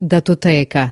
datoteca.